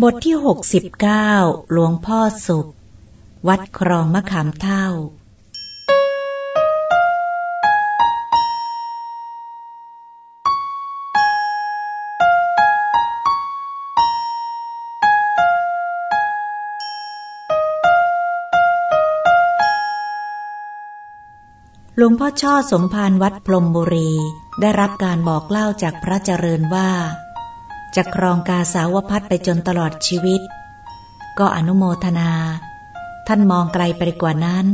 บทที่หกสิบเก้าหลวงพ่อสุข วัดครองมะขามเท่า หลวงพ่อช่อสมภารวัดพรมบุรี ได้รับการบอกเล่าจากพระเจริญว่า จะครองกาสาวพัดไปจนตลอดชีวิต ก็อนุโมทนา ท่านมองไกลไปกว่านั้น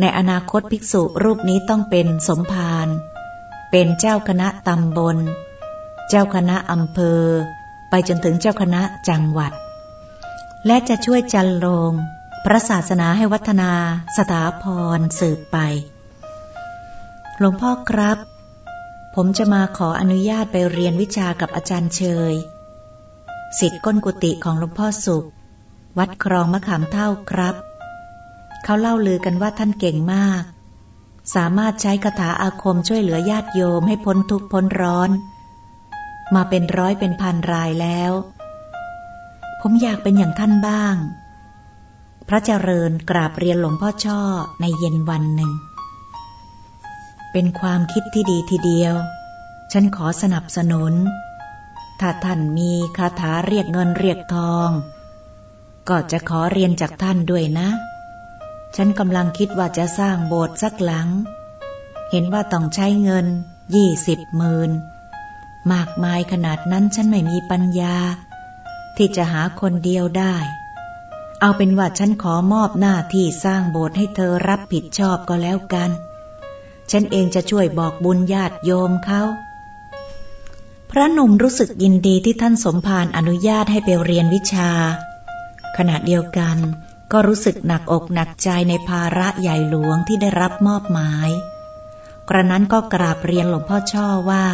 ในอนาคตภิกษุรูปนี้ต้องเป็นสมภารเป็นเจ้าคณะตำบล เจ้าคณะอำเภอ ไปจนถึงเจ้าคณะจังหวัด และจะช่วยจันโลงพระศาสนาให้วัฒนาสถาพรสืบไป หลวงพ่อครับ ผมจะมาขออนุญาตไปเรียนวิชากับอาจารย์เชยสิทธิ์ก้นกุฏิของหลวงพ่อสุข วัดครองมะขามเท่าครับ เขาเล่าลือกันว่าท่านเก่งมาก สามารถใช้คาถาอาคมช่วยเหลือญาติโยมให้พ้นทุกข์พ้นร้อน มาเป็นร้อยเป็นพันรายแล้ว ผมอยากเป็นอย่างท่านบ้าง พระเจริญกราบเรียนหลวงพ่อช่อในเย็นวันหนึ่ง เป็นความคิดที่ดีทีเดียว ฉันขอสนับสนุน ถ้าท่านมีคาถาเรียกเงินเรียกทอง ก็จะขอเรียนจากท่านด้วยนะ ฉันกำลังคิดว่าจะสร้างโบสถ์สักหลัง เห็นว่าต้องใช้เงินยี่สิบหมื่นมากมายขนาดนั้นฉันไม่มีปัญญา ที่จะหาคนเดียวได้ เอาเป็นว่าฉันขอมอบหน้าที่สร้างโบสถ์ให้เธอรับผิดชอบก็แล้วกัน ฉันเองจะช่วยบอกบุญญาติโยมเขาพระหนุ่มรู้สึกยินดีที่ท่านสมภารอนุญาตให้ไปเรียนวิชา ขณะเดียวกันก็รู้สึกหนักอกหนักใจในภาระใหญ่หลวงที่ได้รับมอบหมาย กระนั้นก็กราบเรียนหลวงพ่อช่อว่า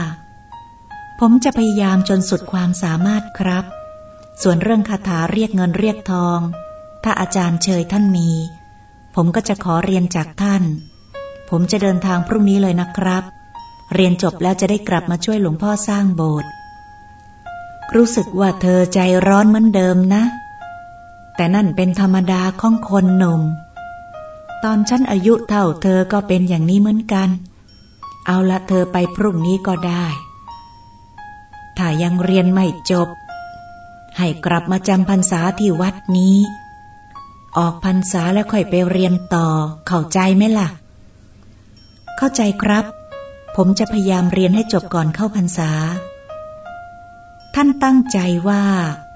ผมจะพยายามจนสุดความสามารถครับ ส่วนเรื่องคาถาเรียกเงินเรียกทอง ถ้าอาจารย์เชยท่านมี ผมก็จะขอเรียนจากท่าน ผมจะเดินทางพรุ่งนี้เลยนะครับ เรียนจบแล้วจะได้กลับมาช่วยหลวงพ่อสร้างโบสถ์รู้สึกว่าเธอใจร้อนเหมือนเดิมนะ แต่นั่นเป็นธรรมดาของคนหนุ่ม ตอนฉันอายุเท่าเธอก็เป็นอย่างนี้เหมือนกัน เอาละเธอไปพรุ่งนี้ก็ได้ ถ้ายังเรียนไม่จบ ให้กลับมาจำพรรษาที่วัดนี้ ออกพรรษาแล้วค่อยไปเรียนต่อเข้าใจไหมล่ะ เข้าใจครับ ผมจะพยายามเรียนให้จบก่อนเข้าพรรษา ท่านตั้งใจว่า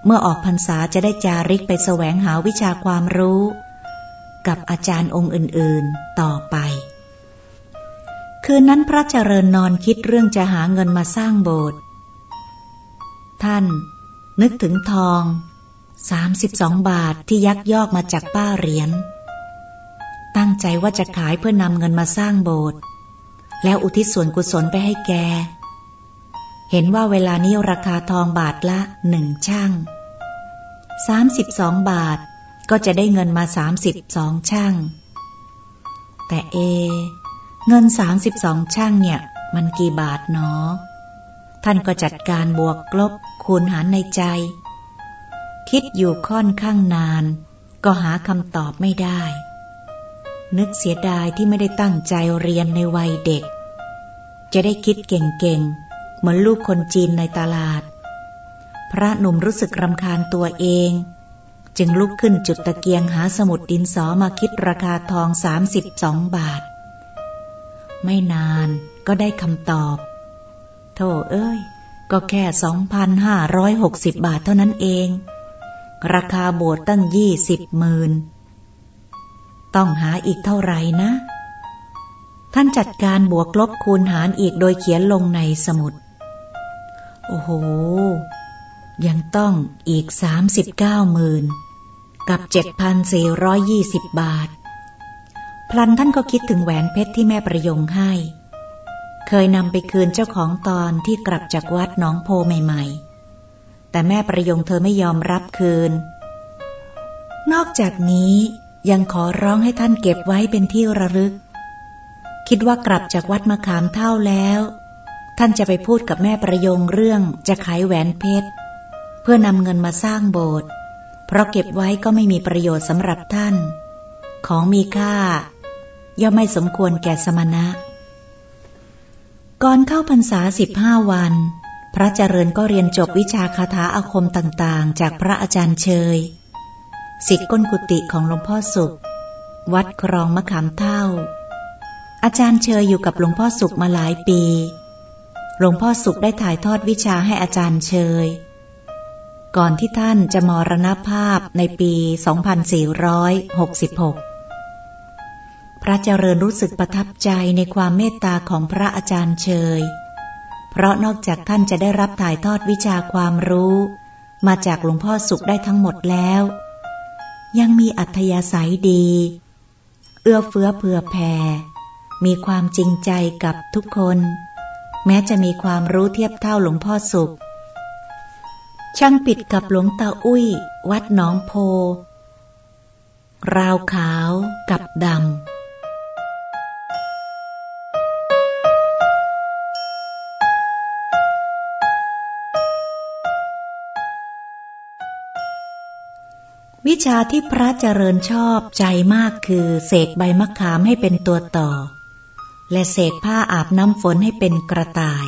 เมื่อออกพรรษาจะได้จาริกไปแสวงหาวิชาความรู้ กับอาจารย์องค์อื่นๆต่อไป คืนนั้นพระเจริญนอนคิดเรื่องจะหาเงินมาสร้างโบสถ์ท่าน นึกถึงทองสามสิบสองบาทที่ยักยอกมาจากป้าเหรียญ ใจว่าจะขายเพื่อนำเงินมาสร้างโบสถ์แล้วอุทิศส่วนกุศลไปให้แก เห็นว่าเวลานี้ราคาทองบาทละหนึ่งช่างสามสิบสองบาทก็จะได้เงินมาสามสิบสองช่าง แต่เอ เงินสามสิบสองช่างเนี่ย มันกี่บาทเนาะท่านก็จัดการบวกลบคูณหารในใจ คิดอยู่ค่อนข้างนาน ก็หาคำตอบไม่ได้ นึกเสียดายที่ไม่ได้ตั้งใจเรียนในวัยเด็ก จะได้คิดเก่งๆ เหมือนลูกคนจีนในตลาด พระหนุ่มรู้สึกรำคาญตัวเอง จึงลุกขึ้นจุดตะเกียงหาสมุดดินสอมาคิดราคาทองสามสิบสองบาท ไม่นานก็ได้คำตอบ โธ่เอ้ย ก็แค่สองพันห้าร้อยหกสิบบาทเท่านั้นเอง ราคาโบสถ์ตั้งยี่สิบหมื่น ต้องหาอีกเท่าไหร่นะ ท่านจัดการบวกลบคูณหารอีกโดยเขียนลงในสมุด โอ้โห ยังต้องอีกสามสิบเก้าหมื่นกับเจ็ดพันสี่ร้อยยี่สิบบาท พลันท่านก็คิดถึงแหวนเพชรที่แม่ประยงให้ เคยนำไปคืนเจ้าของตอนที่กลับจากวัดน้องโพใหม่ๆ แต่แม่ประยงเธอไม่ยอมรับคืน นอกจากนี้ ยังขอร้องให้ท่านเก็บไว้เป็นที่ระลึก คิดว่ากลับจากวัดมะขามเท่าแล้ว ท่านจะไปพูดกับแม่ประยงเรื่องจะขายแหวนเพชร เพื่อนำเงินมาสร้างโบสถ์เพราะเก็บไว้ก็ไม่มีประโยชน์สำหรับท่าน ของมีค่า ย่อมไม่สมควรแก่สมณะ ก่อนเข้าพรรษาสิบห้าวัน พระเจริญก็เรียนจบวิชาคาถาอาคมต่างๆ จากพระอาจารย์เชย สิทธิก้นกุติของหลวงพ่อสุข วัดครองมะขามเท่า อาจารย์เชยอยู่กับหลวงพ่อสุขมาหลายปี หลวงพ่อสุขได้ถ่ายทอดวิชาให้อาจารย์เชย ก่อนที่ท่านจะมรณภาพในปี 2466 พระเจริญรู้สึกประทับใจในความเมตตาของพระอาจารย์เชย เพราะนอกจากท่านจะได้รับถ่ายทอดวิชาความรู้ มาจากหลวงพ่อสุขได้ทั้งหมดแล้ว ยังมีอัธยาศัยดี เอื้อเฟื้อเผื่อแผ่ มีความจริงใจกับทุกคน แม้จะมีความรู้เทียบเท่าหลวงพ่อสุข ช่างปิดกับหลวงตาอุ้ย วัดหนองโพ ราวขาวกับดำ วิชาที่พระเจริญชอบใจมากคือเสกใบมะขามให้เป็นตัวต่อ และเสกผ้าอาบน้ำฝนให้เป็นกระต่าย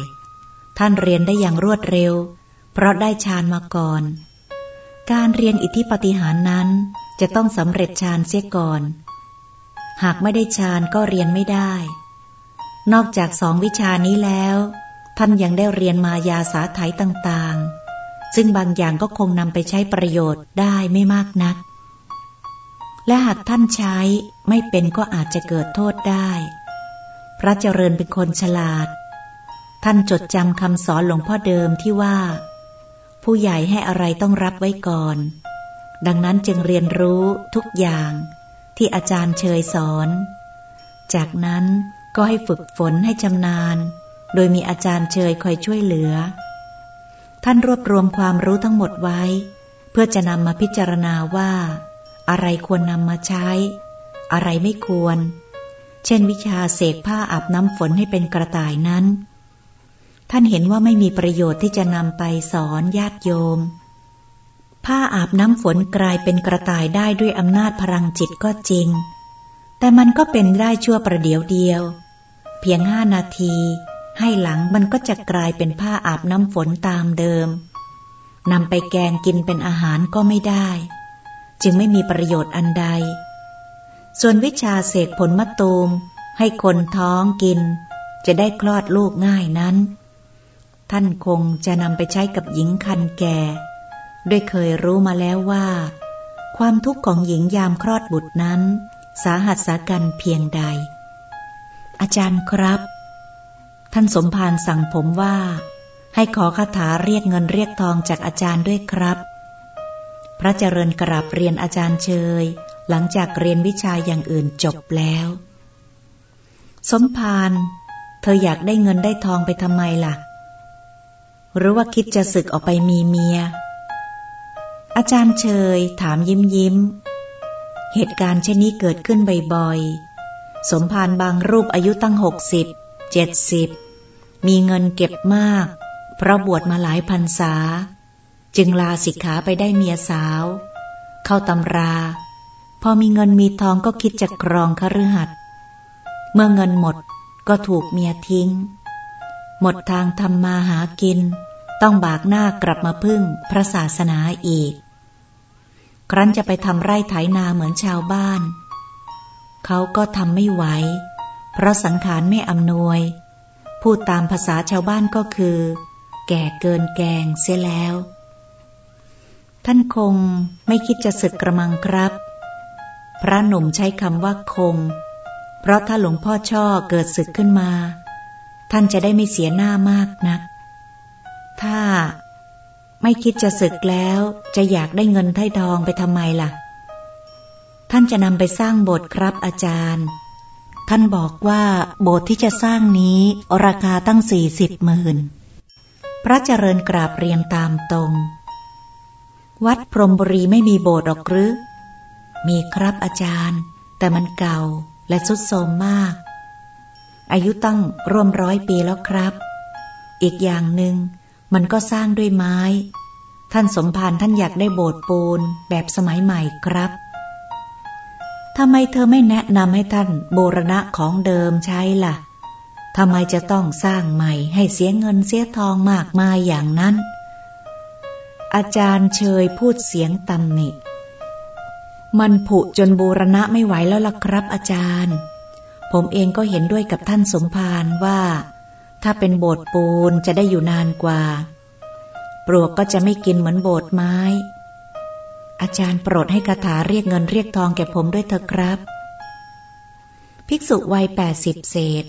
ท่านเรียนได้อย่างรวดเร็ว เพราะได้ฌานมาก่อน การเรียนอิทธิปฏิหารนั้นจะต้องสำเร็จฌานเสียก่อน หากไม่ได้ฌานก็เรียนไม่ได้ นอกจากสองวิชานี้แล้ว ท่านยังได้เรียนมายาสาไถต่างๆ ซึ่งบางอย่างก็คงนำไปใช้ประโยชน์ได้ไม่มากนัก และหากท่านใช้ไม่เป็นก็อาจจะเกิดโทษได้ พระเจริญเป็นคนฉลาด ท่านจดจำคำสอนหลวงพ่อเดิมที่ว่า ผู้ใหญ่ให้อะไรต้องรับไว้ก่อน ดังนั้นจึงเรียนรู้ทุกอย่างที่อาจารย์เชยสอน จากนั้นก็ให้ฝึกฝนให้ชำนาญ โดยมีอาจารย์เชยคอยช่วยเหลือานรวบรวมความรู้ทั้งหมดไว้ เพื่อจะนำมาพิจารณาว่า อะไรควรนำมาใช้ อะไรไม่ควร เช่นวิชาเสกผ้าอาบน้ำฝนให้เป็นกระต่ายนั้น ท่านเห็นว่าไม่มีประโยชน์ที่จะนำไปสอนญาติโยม ผ้าอาบน้ำฝนกลายเป็นกระต่ายได้ด้วยอำนาจพลังจิตก็จริง แต่มันก็เป็นได้ชั่วประเดียวเดียว เพียงห้านาที ให้หลังมันก็จะกลายเป็นผ้าอาบน้ำฝนตามเดิมนำไปแกงกินเป็นอาหารก็ไม่ได้ จึงไม่มีประโยชน์อันใด ส่วนวิชาเสกผลมะตูม ให้คนท้องกิน จะได้คลอดลูกง่ายนั้น ท่านคงจะนำไปใช้กับหญิงคันแก่ ด้วยเคยรู้มาแล้วว่า ความทุกข์ของหญิงยามคลอดบุตรนั้น สาหัสสากันเพียงใด อาจารย์ครับ ท่านสมภารสั่งผมว่า ให้ขอคาถาเรียกเงินเรียกทองจากอาจารย์ด้วยครับ พระเจริญกราบเรียนอาจารย์เชย หลังจากเรียนวิชาอย่างอื่นจบแล้ว สมภารเธออยากได้เงินได้ทองไปทำไมล่ะ หรือว่าคิดจะศึกออกไปมีเมีย อาจารย์เชย ถามยิ้มยิ้ม เหตุการณ์เช่นนี้เกิดขึ้นบ่อยๆ สมภารบางรูปอายุตั้งหกสิบ เจ็ดสิบมีเงินเก็บมาก เพราะบวชมาหลายพรรษา จึงลาสิกขาไปได้เมียสาว เข้าตำรา พอมีเงินมีทองก็คิดจะกรองคฤหัสถ์เมื่อเงินหมดก็ถูกเมียทิ้ง หมดทางทำมาหากิน ต้องบากหน้ากลับมาพึ่งพระศาสนาอีก ครั้นจะไปทำไร่ไถนาเหมือนชาวบ้าน เขาก็ทำไม่ไหว เพราะสังขารไม่อำนวย พูดตามภาษาชาวบ้านก็คือ แก่เกินแกงเสียแล้ว ท่านคงไม่คิดจะศึกกระมังครับ พระหนุ่มใช้คำว่าคง เพราะถ้าหลวงพ่อช่อเกิดศึกขึ้นมา ท่านจะได้ไม่เสียหน้ามากนัก ถ้าไม่คิดจะศึกแล้วจะอยากได้เงินไถ่ทองไปทำไมล่ะ ท่านจะนำไปสร้างโบสถ์ครับอาจารย์ ท่านบอกว่าโบสถ์ที่จะสร้างนี้ราคาตั้งสี่สิบหมื่น พระเจริญกราบเรียนตามตรง วัดพรมบุรีไม่มีโบสถ์หรอกหรือ มีครับอาจารย์ แต่มันเก่าและสุดโทรมมาก อายุตั้งร่วมร้อยปีแล้วครับ อีกอย่างหนึง่งมันก็สร้างด้วยไม้ ท่านสมภารท่านอยากได้โบสถ์ปูนแบบสมัยใหม่ครับ ทำไมเธอไม่แนะนำให้ท่านโบรณะของเดิมใช้ละ่ะทำไมจะต้องสร้างใหม่ให้เสียเงินเสียทองมากมายอย่างนั้น อาจารย์เชยพูดเสียงตำหนิ มันผุจนบูรณะไม่ไหวแล้วล่ะครับอาจารย์ ผมเองก็เห็นด้วยกับท่านสมภารว่า ถ้าเป็นโบสถ์ปูนจะได้อยู่นานกว่า ปลวกก็จะไม่กินเหมือนโบสถ์ไม้ อาจารย์โปรดให้คาถาเรียกเงินเรียกทองแก่ผมด้วยเถอะครับ ภิกษุวัยแปดสิบเศษ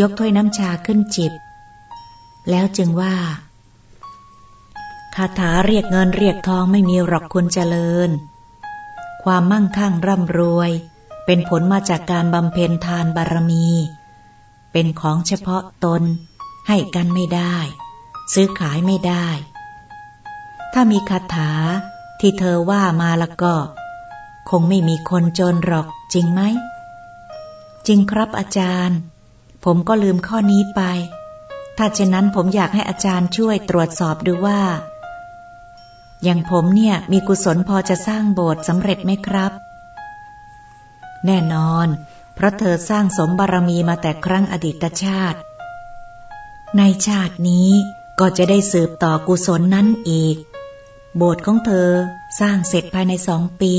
ยกถ้วยน้ำชาขึ้นจิบ แล้วจึงว่าคาถาเรียกเงินเรียกทองไม่มีหรอกคุณเจริญ ความมั่งคั่งร่ำรวย เป็นผลมาจากการบำเพ็ญทานบารมี เป็นของเฉพาะตน ให้กันไม่ได้ ซื้อขายไม่ได้ ถ้ามีคาถา ที่เธอว่ามาล้วก็ คงไม่มีคนจนหรอกจริงไหม จริงครับอาจารย์ ผมก็ลืมข้อนี้ไป ถ้าเช่นนั้นผมอยากให้อาจารย์ช่วยตรวจสอบดูว่า อย่างผมเนี่ยมีกุศลพอจะสร้างโบสถ์สำเร็จไหมครับ แน่นอน เพราะเธอสร้างสมบารมีมาแต่ครั้งอดีตชาติ ในชาตินี้ก็จะได้สืบต่อกุศลนั้นอีก โบสถ์ของเธอสร้างเสร็จภายในสองปี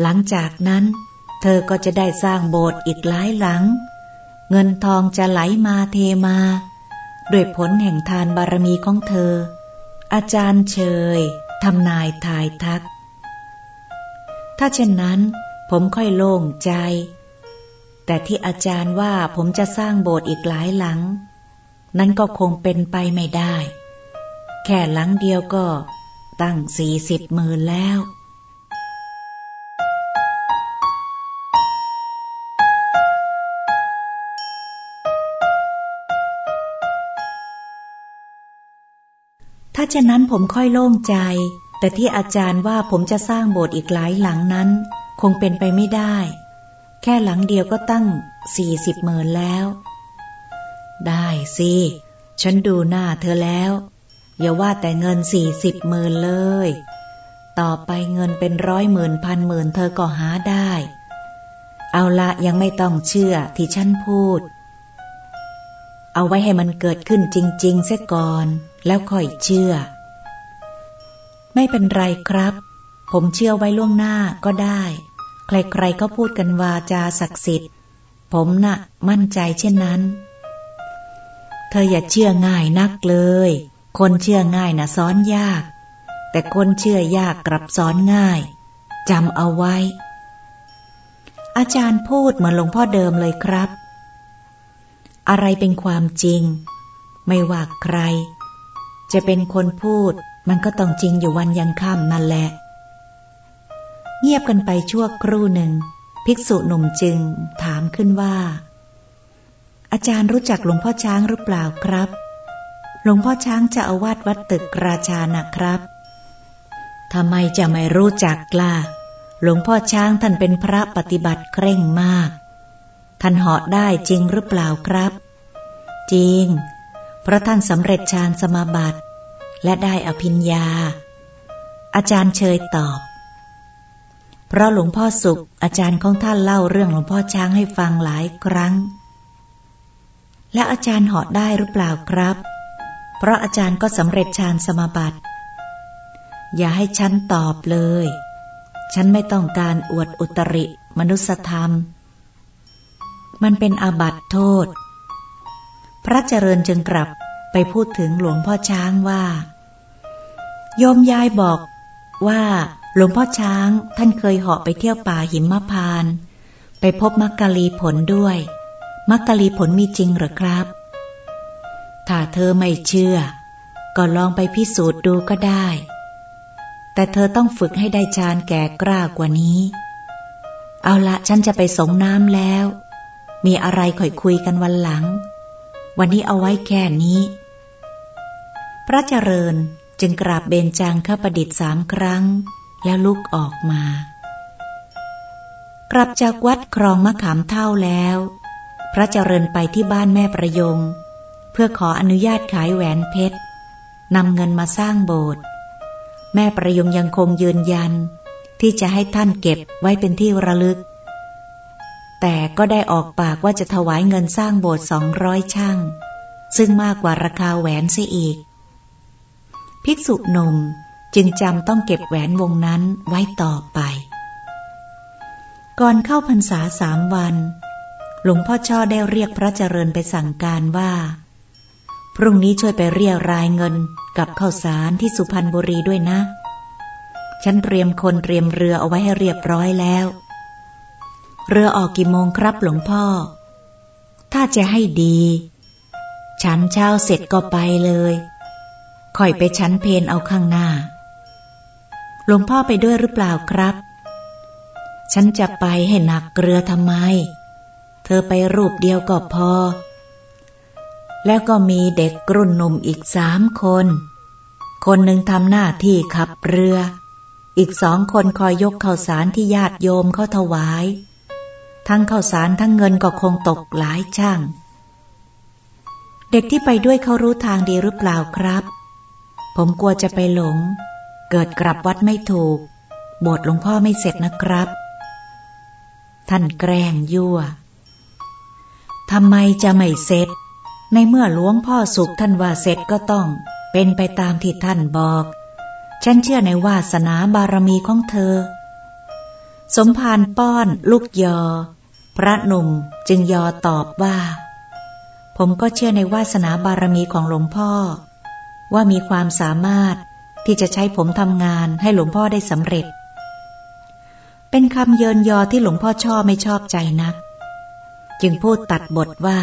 หลังจากนั้น เธอก็จะได้สร้างโบสถ์อีกหลายหลัง เงินทองจะไหลมาเทมา ด้วยผลแห่งทานบารมีของเธอ อาจารย์เชยทำนายทายทัก ถ้าเช่นนั้น ผมค่อยโล่งใจ แต่ที่อาจารย์ว่าผมจะสร้างโบสถ์อีกหลายหลัง นั้นก็คงเป็นไปไม่ได้ แค่หลังเดียวก็ ตั้งสี่สิบหมื่นแล้ว ถ้าเช่นนั้นผมค่อยโล่งใจ แต่ที่อาจารย์ว่าผมจะสร้างโบสถ์อีกหลายหลังนั้น คงเป็นไปไม่ได้ แค่หลังเดียวก็ตั้งสี่สิบหมื่นแล้ว ได้สิ ฉันดูหน้าเธอแล้ว อย่าว่าแต่เงินสี่สิบหมื่นเลย ต่อไปเงินเป็นร้อยหมื่นพันหมื่นเธอก็หาได้ เอาละยังไม่ต้องเชื่อที่ฉันพูด เอาไว้ให้มันเกิดขึ้นจริงๆเสียก่อน แล้วค่อยเชื่อ ไม่เป็นไรครับ ผมเชื่อไว้ล่วงหน้าก็ได้ ใครๆก็พูดกันวาจาศักดิ์สิทธิ์ ผมนะ่ะมั่นใจเช่นนั้น เธออย่าเชื่อง่ายนักเลย คนเชื่อง่ายนะซ้อนยาก แต่คนเชื่อยากกลับซ้อนง่ายจำเอาไว้ อาจารย์พูดเหมือนหลวงพ่อเดิมเลยครับ อะไรเป็นความจริง ไม่ว่าใคร จะเป็นคนพูดมันก็ต้องจริงอยู่วันยังค่ำนั่นแหละ เงียบกันไปชั่วครู่หนึ่ง ภิกษุหนุ่มจึงถามขึ้นว่า อาจารย์รู้จักหลวงพ่อช้างหรือเปล่าครับ หลวงพ่อช้างจะอาวาสวัดตึกราชานะครับทำไมจะไม่รู้จักล่ะ หลวงพ่อช้างท่านเป็นพระปฏิบัติเคร่งมาก ท่านเหาะได้จริงหรือเปล่าครับ จริง เพราะท่านสำเร็จฌานสมาบัติ และได้อภิญญา อาจารย์เชยตอบ เพราะหลวงพ่อสุข อาจารย์ของท่านเล่าเรื่องหลวงพ่อช้างให้ฟังหลายครั้ง และอาจารย์เหาะได้หรือเปล่าครับ เพราะอาจารย์ก็สำเร็จฌานสมาบัติ อย่าให้ฉันตอบเลย ฉันไม่ต้องการอวดอุตริมนุสธรรม มันเป็นอาบัติโทษ พระเจริญจึงกลับไปพูดถึงหลวงพ่อช้างว่า โยมยายบอกว่าหลวงพ่อช้างท่านเคยเหาะไปเที่ยวป่าหิมพาน ไปพบมักกะลีผลด้วย มักกะลีผลมีจริงหรือครับ ถ้าเธอไม่เชื่อ ก็ลองไปพิสูจน์ดูก็ได้ แต่เธอต้องฝึกให้ได้ฌานแก่กล้ากว่านี้ เอาละฉันจะไปสงน้ำแล้ว มีอะไรค่อยคุยกันวันหลัง วันนี้เอาไว้แค่นี้ พระเจริญจึงกราบเบญจางข้าประดิษฐ์สามครั้ง แล้วลุกออกมา กลับจากวัดครองมะขามเท่าแล้ว พระเจริญไปที่บ้านแม่ประยง พื่อขออนุญาตขายแหวนเพชรนำเงินมาสร้างโบสถ์แม่ประยงยังคงยืนยัน ที่จะให้ท่านเก็บไว้เป็นที่ระลึก แต่ก็ได้ออกปากว่าจะถวายเงินสร้างโบสถ์สองร้อยช่าง ซึ่งมากกว่าราคาแหวนเสียอีก ภิกษุหนุ่มจึงจำต้องเก็บแหวนวงนั้นไว้ต่อไป ก่อนเข้าพรรษาสามวัน หลวงพ่อช่อได้เรียกพระเจริญไปสั่งการว่า พรุ่งนี้ช่วยไปเรียรายเงินกับข้าวสารที่สุพรรณบุรีด้วยนะ ฉันเตรียมคนเตรียมเรือเอาไว้ให้เรียบร้อยแล้ว เรือออกกี่โมงครับหลวงพ่อ ถ้าจะให้ดี ฉันเช้าเสร็จก็ไปเลยคอยไปชั้นเพนเอาข้างหน้า หลวงพ่อไปด้วยหรือเปล่าครับ ฉันจะไปให้หนักเกลือทำไม เธอไปรูปเดียวก็พอ แล้วก็มีเด็กกรุ่นหนุ่มอีกสามคน คนหนึ่งทำหน้าที่ขับเรือ อีกสองคนคอยยกข้าวสารที่ญาติโยมเขาถวาย ทั้งข้าวสารทั้งเงินก็คงตกหลายช่าง เด็กที่ไปด้วยเขารู้ทางดีหรือเปล่าครับ ผมกลัวจะไปหลง เกิดกลับวัดไม่ถูกบทหลวงพ่อไม่เสร็จนะครับ ท่านแกล้งยั่วทำไมจะไม่เสร็จ ในเมื่อหลวงพ่อสุขท่านว่าเสร็จก็ต้อง เป็นไปตามที่ท่านบอก ฉันเชื่อในวาสนาบารมีของเธอ สมภารป้อนลูกยอ พระหนุ่มจึงยอตอบว่า ผมก็เชื่อในวาสนาบารมีของหลวงพ่อ ว่ามีความสามารถที่จะใช้ผมทำงานให้หลวงพ่อได้สำเร็จ เป็นคำเยินยอที่หลวงพ่อชอบไม่ชอบใจนัก จึงพูดตัดบทว่า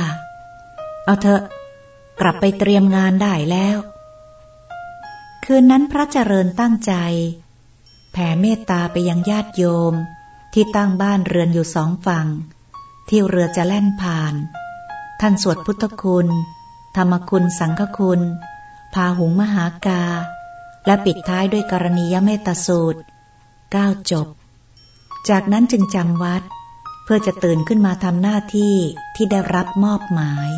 เอาเถอะ กลับไปเตรียมงานได้แล้ว คืนนั้นพระเจริญตั้งใจ แผ่เมตตาไปยังญาติโยม ที่ตั้งบ้านเรือนอยู่สองฝั่ง ที่เรือจะแล่นผ่าน ท่านสวดพุทธคุณ ธรรมคุณสังฆคุณ พาหุงมหากา และปิดท้ายด้วยกรณียเมตสูตรก้าจบ จากนั้นจึงจำวัดเพื่อจะตื่นขึ้นมาทำหน้าที่ที่ได้รับมอบหมาย